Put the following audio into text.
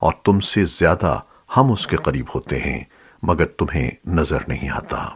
اور تم سے زیادہ ہم اس کے قریب ہوتے ہیں، مگر تمہیں نظر نہیں آتا۔